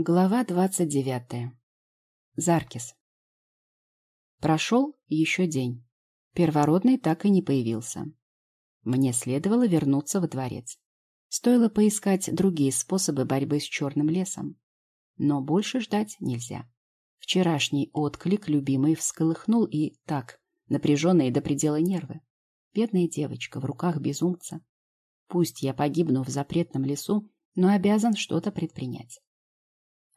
Глава двадцать девятая. Заркис. Прошел еще день. Первородный так и не появился. Мне следовало вернуться во дворец. Стоило поискать другие способы борьбы с черным лесом. Но больше ждать нельзя. Вчерашний отклик любимый всколыхнул и так, напряженные до предела нервы. Бедная девочка в руках безумца. Пусть я погибну в запретном лесу, но обязан что-то предпринять.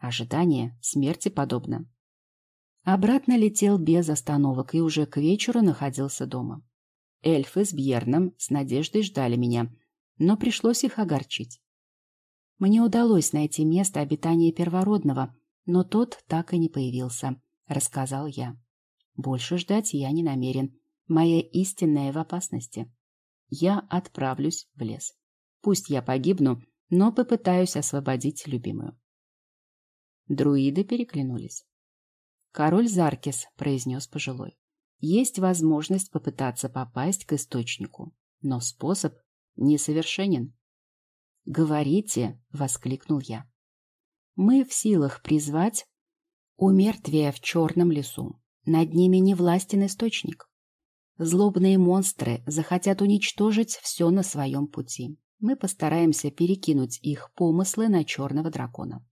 Ожидание смерти подобно. Обратно летел без остановок и уже к вечеру находился дома. Эльфы с Бьерном с надеждой ждали меня, но пришлось их огорчить. Мне удалось найти место обитания первородного, но тот так и не появился, рассказал я. Больше ждать я не намерен. Моя истинная в опасности. Я отправлюсь в лес. Пусть я погибну, но попытаюсь освободить любимую. Друиды переглянулись. «Король Заркис», — произнес пожилой, — «есть возможность попытаться попасть к источнику, но способ несовершенен». «Говорите», — воскликнул я. «Мы в силах призвать умертвие в черном лесу. Над ними не властен источник. Злобные монстры захотят уничтожить все на своем пути. Мы постараемся перекинуть их помыслы на черного дракона.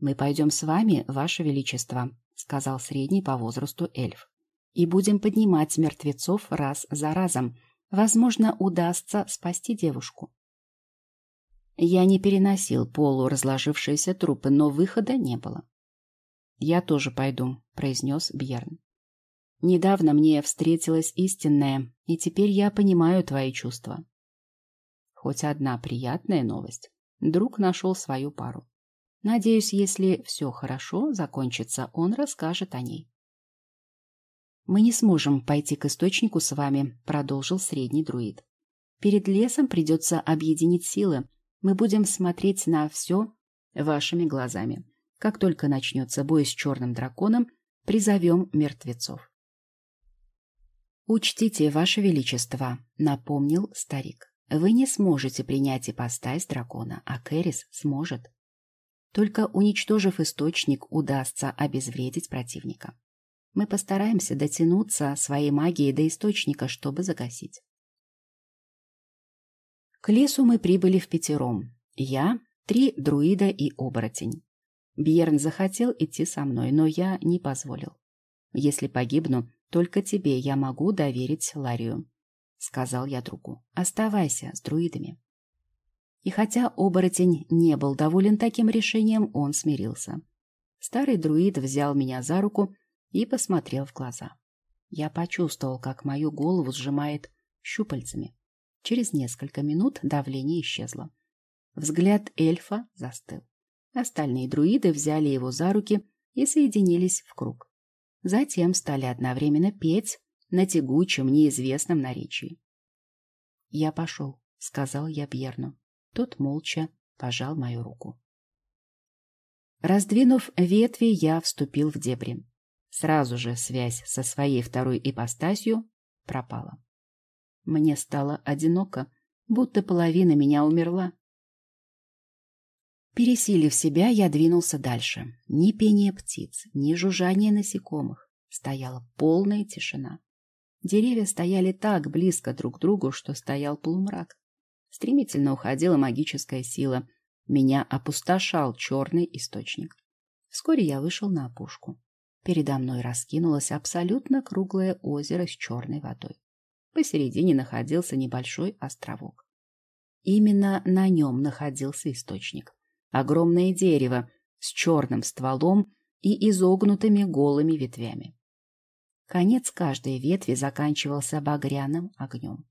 «Мы пойдем с вами, Ваше Величество», — сказал средний по возрасту эльф. «И будем поднимать мертвецов раз за разом. Возможно, удастся спасти девушку». Я не переносил полуразложившиеся трупы, но выхода не было. «Я тоже пойду», — произнес Бьерн. «Недавно мне встретилась истинная, и теперь я понимаю твои чувства». Хоть одна приятная новость. Друг нашел свою пару. Надеюсь, если все хорошо закончится, он расскажет о ней. «Мы не сможем пойти к источнику с вами», — продолжил средний друид. «Перед лесом придется объединить силы. Мы будем смотреть на все вашими глазами. Как только начнется бой с черным драконом, призовем мертвецов». «Учтите, ваше величество», — напомнил старик. «Вы не сможете принять ипостась дракона, а Кэрис сможет». Только уничтожив источник, удастся обезвредить противника. Мы постараемся дотянуться своей магией до источника, чтобы загасить. К лесу мы прибыли в пятером. Я, три друида и оборотень. Бьерн захотел идти со мной, но я не позволил. Если погибну, только тебе я могу доверить Ларию, — сказал я другу. Оставайся с друидами. И хотя оборотень не был доволен таким решением, он смирился. Старый друид взял меня за руку и посмотрел в глаза. Я почувствовал, как мою голову сжимает щупальцами. Через несколько минут давление исчезло. Взгляд эльфа застыл. Остальные друиды взяли его за руки и соединились в круг. Затем стали одновременно петь на тягучем, неизвестном наречии. «Я пошел», — сказал я Бьерну. Тот молча пожал мою руку. Раздвинув ветви, я вступил в дебри. Сразу же связь со своей второй ипостасью пропала. Мне стало одиноко, будто половина меня умерла. Пересилив себя, я двинулся дальше. Ни пения птиц, ни жужжания насекомых. Стояла полная тишина. Деревья стояли так близко друг к другу, что стоял полумрак. Стремительно уходила магическая сила. Меня опустошал черный источник. Вскоре я вышел на опушку. Передо мной раскинулось абсолютно круглое озеро с черной водой. Посередине находился небольшой островок. Именно на нем находился источник. Огромное дерево с черным стволом и изогнутыми голыми ветвями. Конец каждой ветви заканчивался багряным огнем.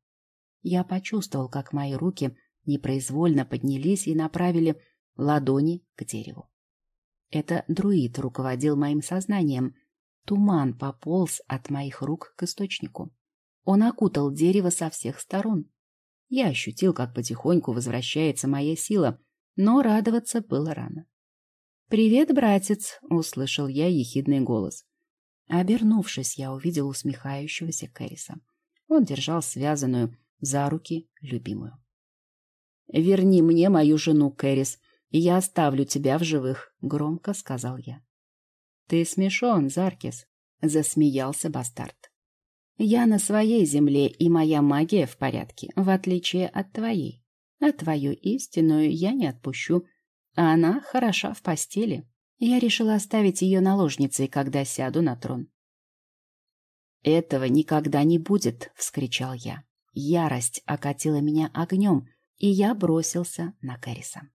Я почувствовал, как мои руки непроизвольно поднялись и направили ладони к дереву. Это друид руководил моим сознанием. Туман пополз от моих рук к источнику. Он окутал дерево со всех сторон. Я ощутил, как потихоньку возвращается моя сила, но радоваться было рано. «Привет, братец!» — услышал я ехидный голос. Обернувшись, я увидел усмехающегося Кэриса. Он держал связанную за руки любимую. «Верни мне мою жену, Кэрис», я оставлю тебя в живых», — громко сказал я. «Ты смешон, Заркис», — засмеялся бастард. «Я на своей земле, и моя магия в порядке, в отличие от твоей. А твою истинную я не отпущу, а она хороша в постели. Я решила оставить ее наложницей, когда сяду на трон». «Этого никогда не будет!» — вскричал я. Ярость окатила меня огнем, и я бросился на Кэриса.